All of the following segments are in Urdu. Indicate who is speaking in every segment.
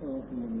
Speaker 1: فوج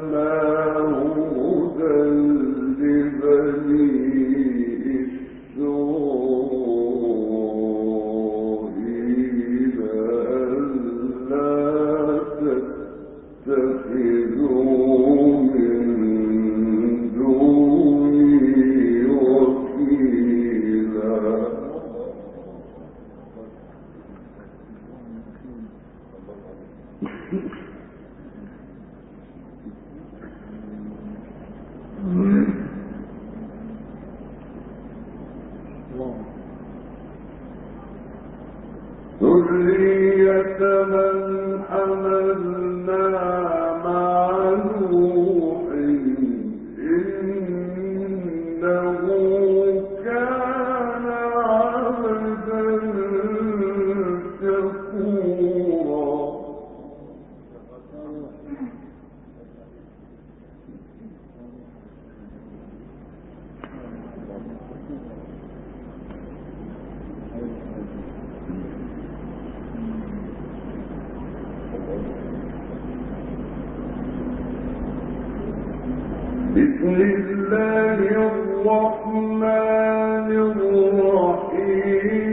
Speaker 1: الله الرحمن الرحيم.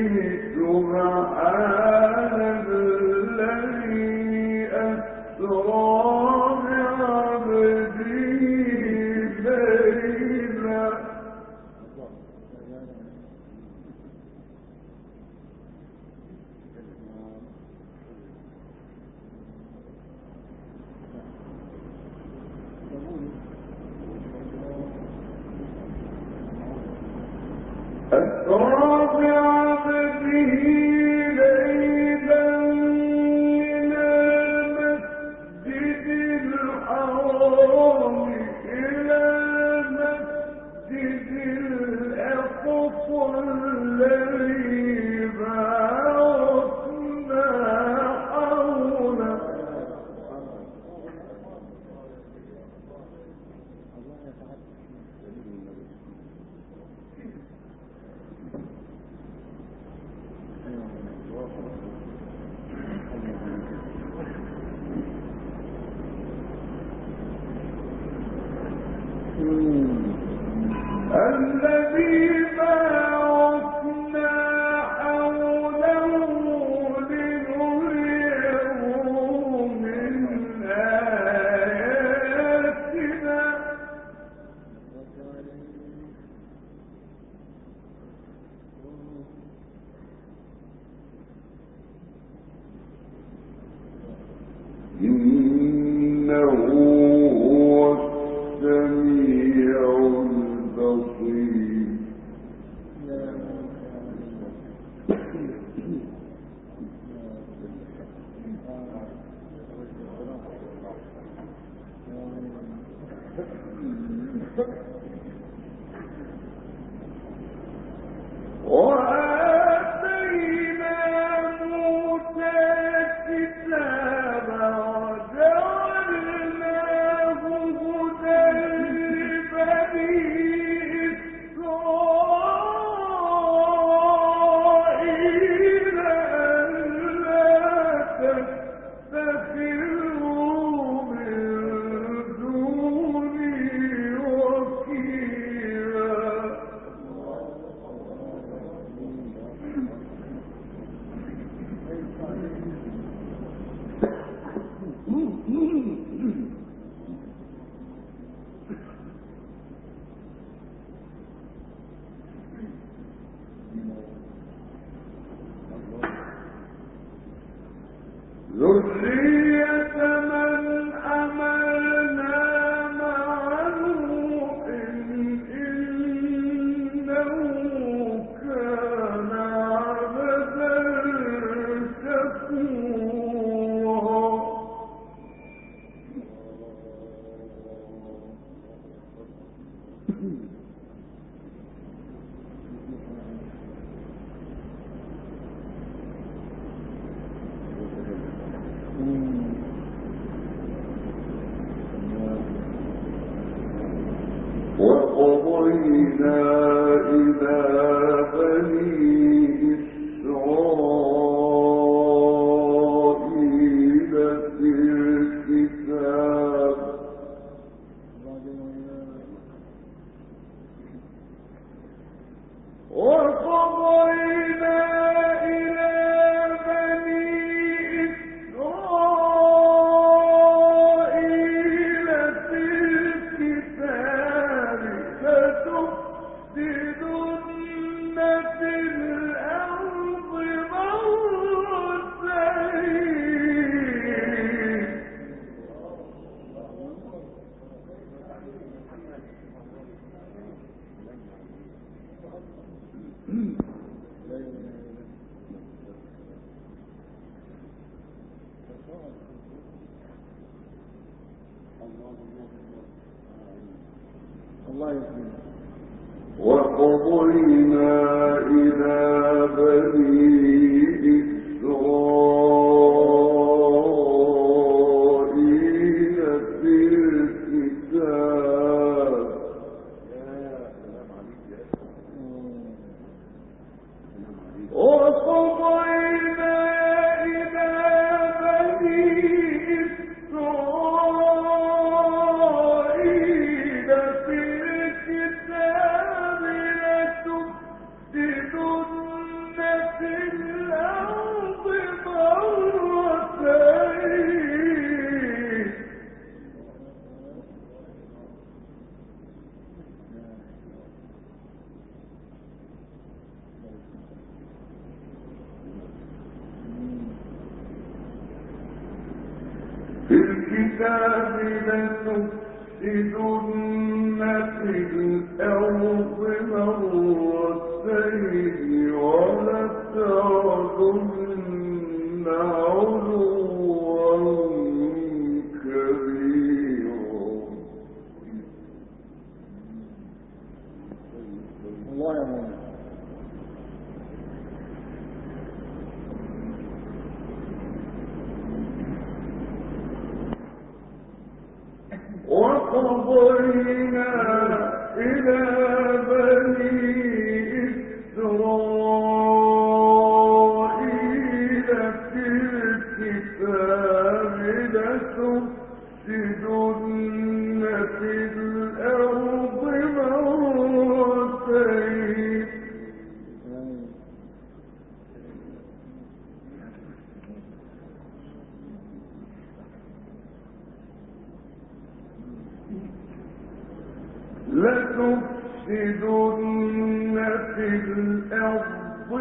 Speaker 1: لتفسدن في الأرض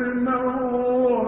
Speaker 1: مرتين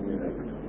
Speaker 2: جی جی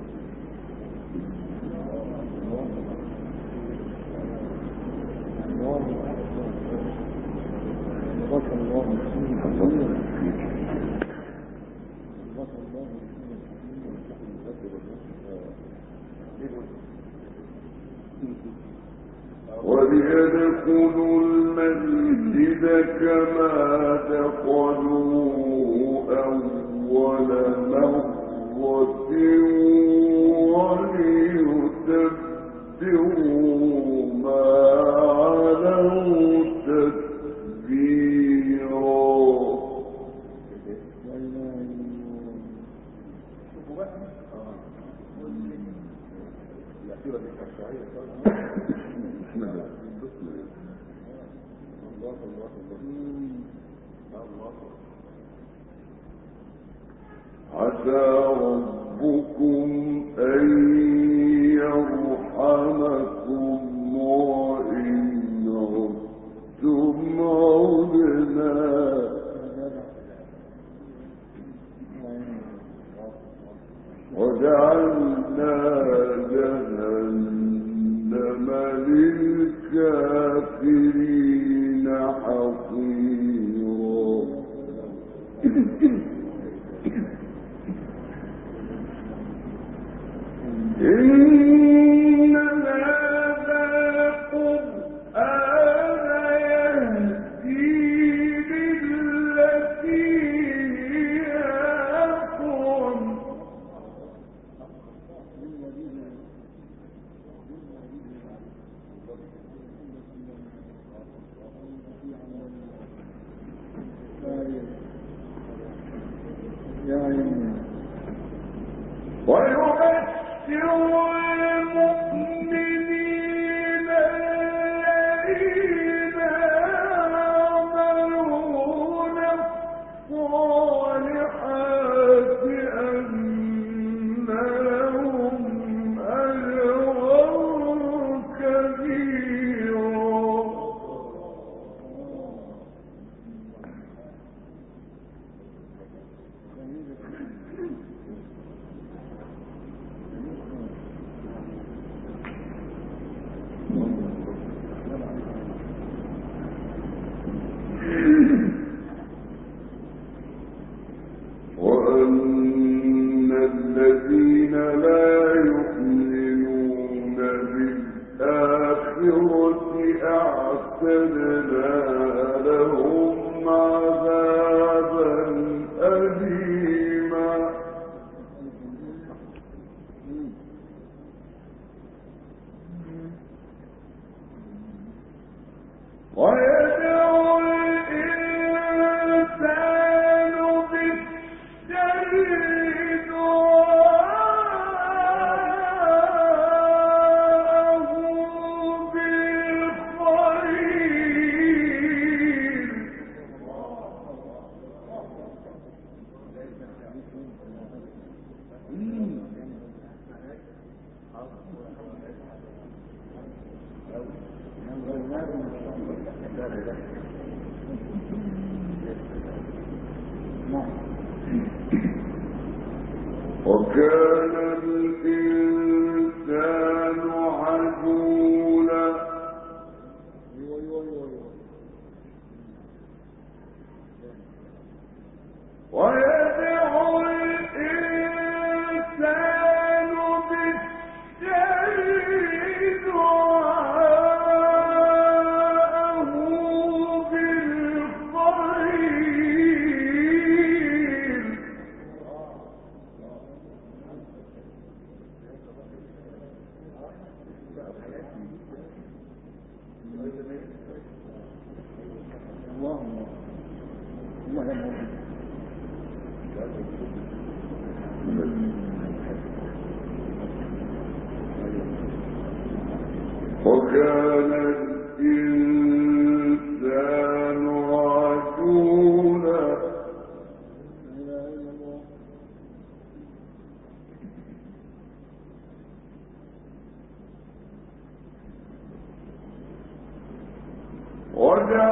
Speaker 2: گیا۔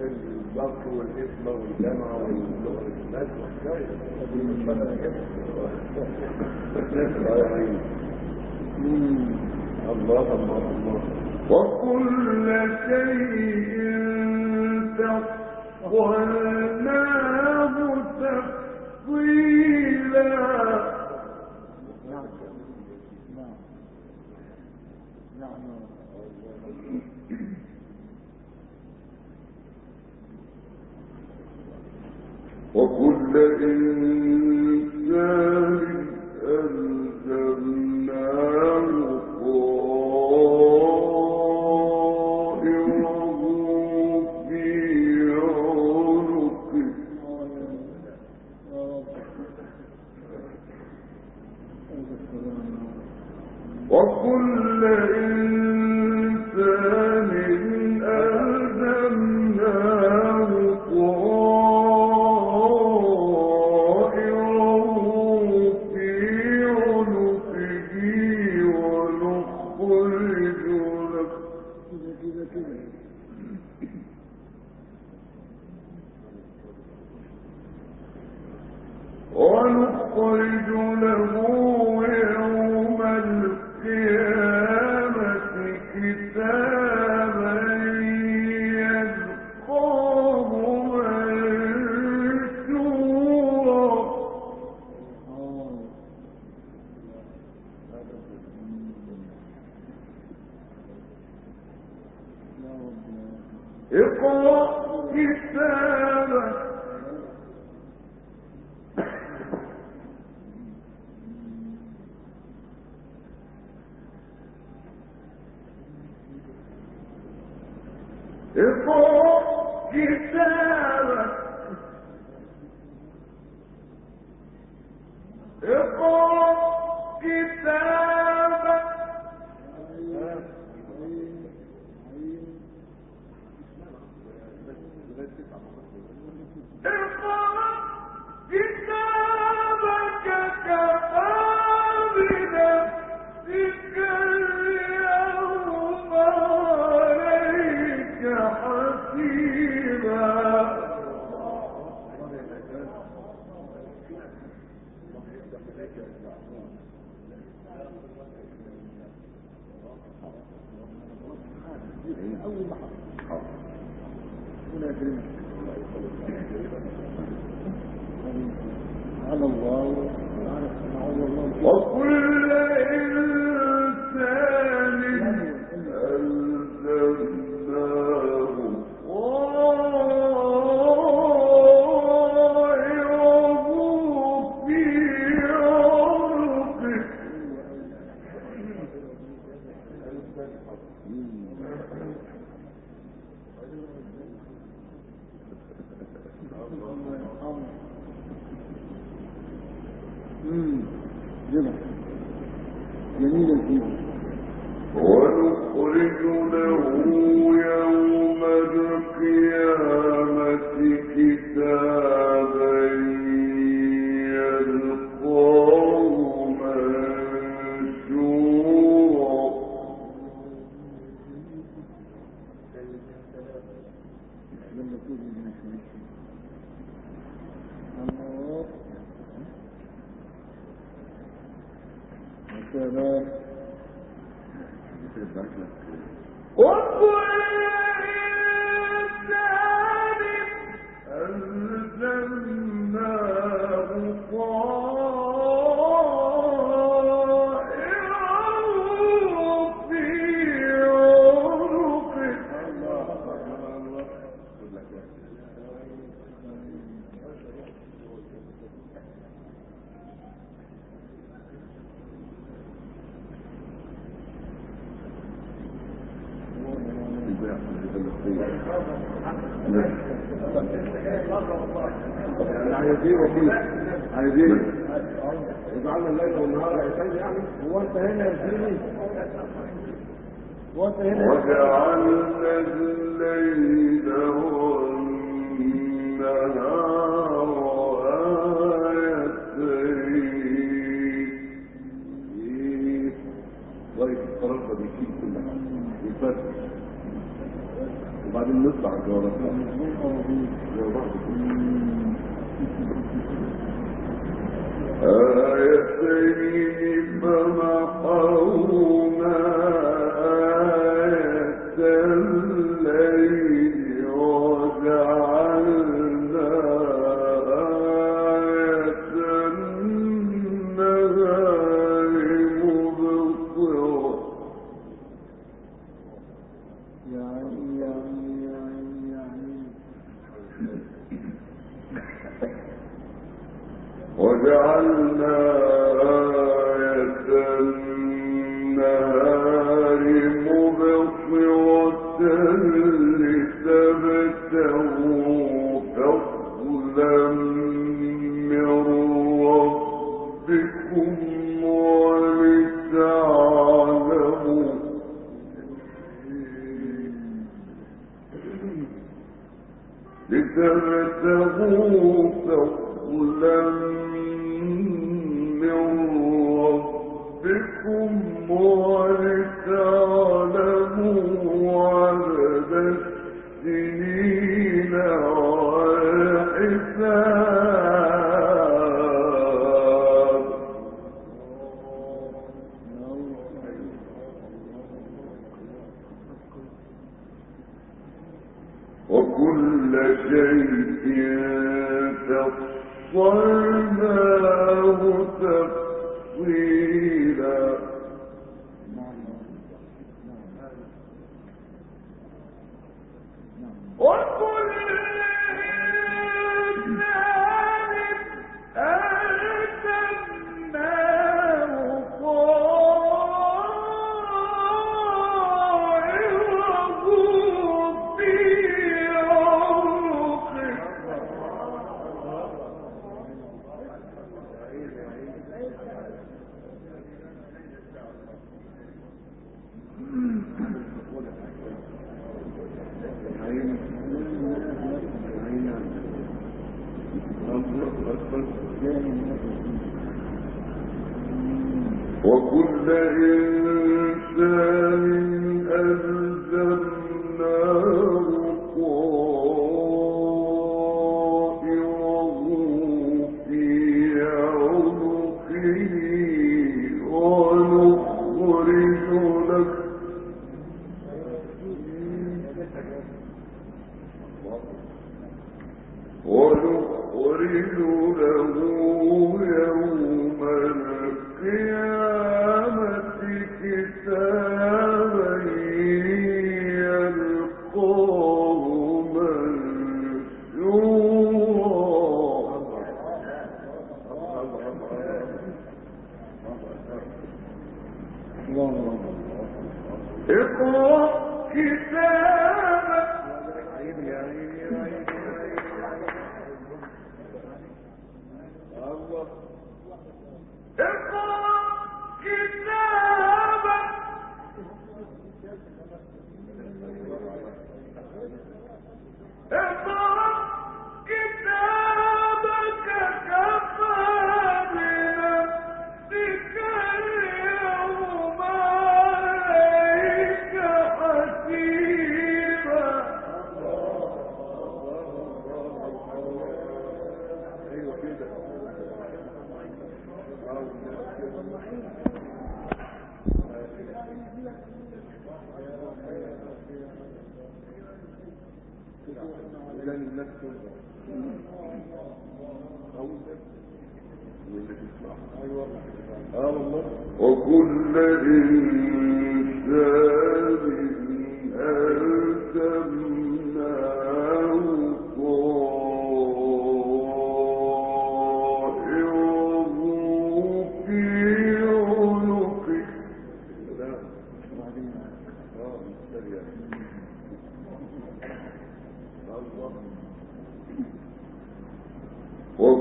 Speaker 2: الضبط والإثم
Speaker 1: وكل شيء تقولناه تفصيلا.
Speaker 3: نعم. نعم.
Speaker 1: وكل إنسان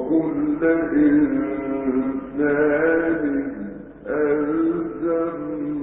Speaker 1: وكل إنسان ألزمناه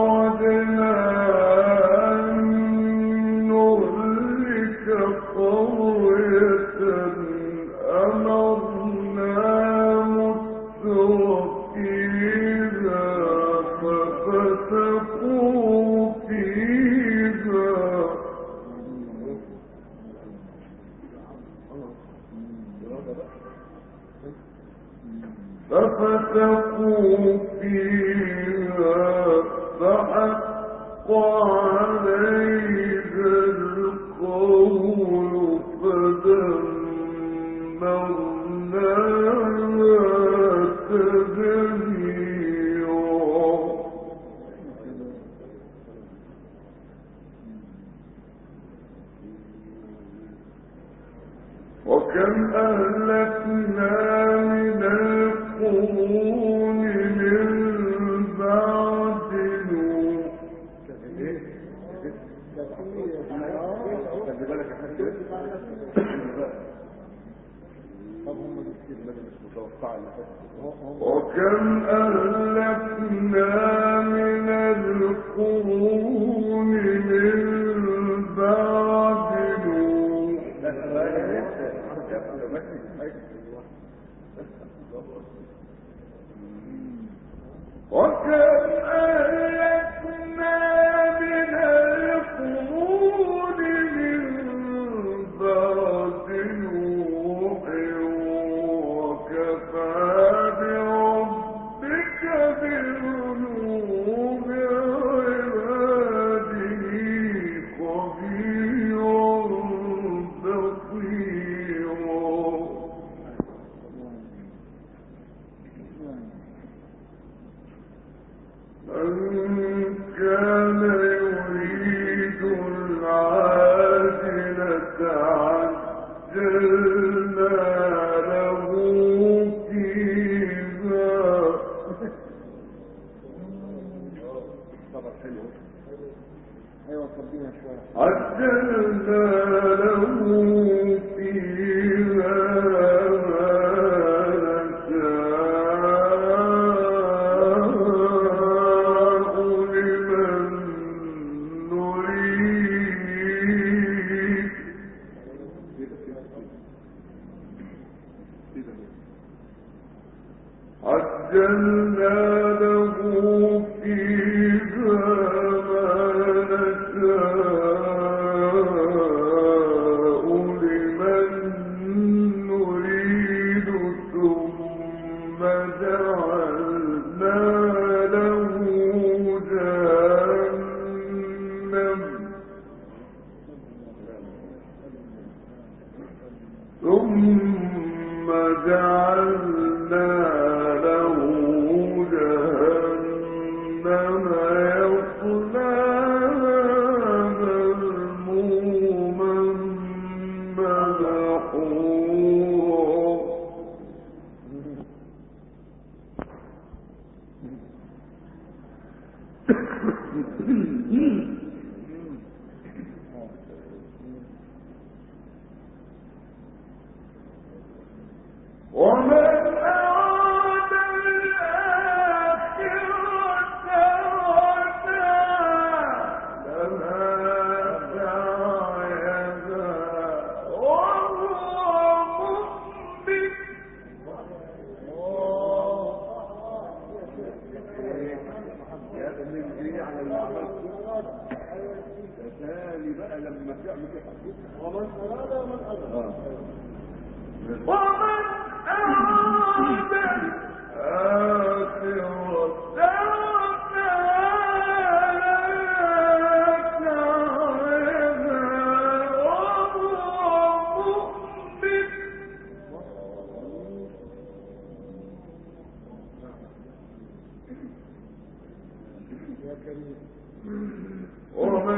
Speaker 1: وكم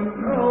Speaker 1: ہاں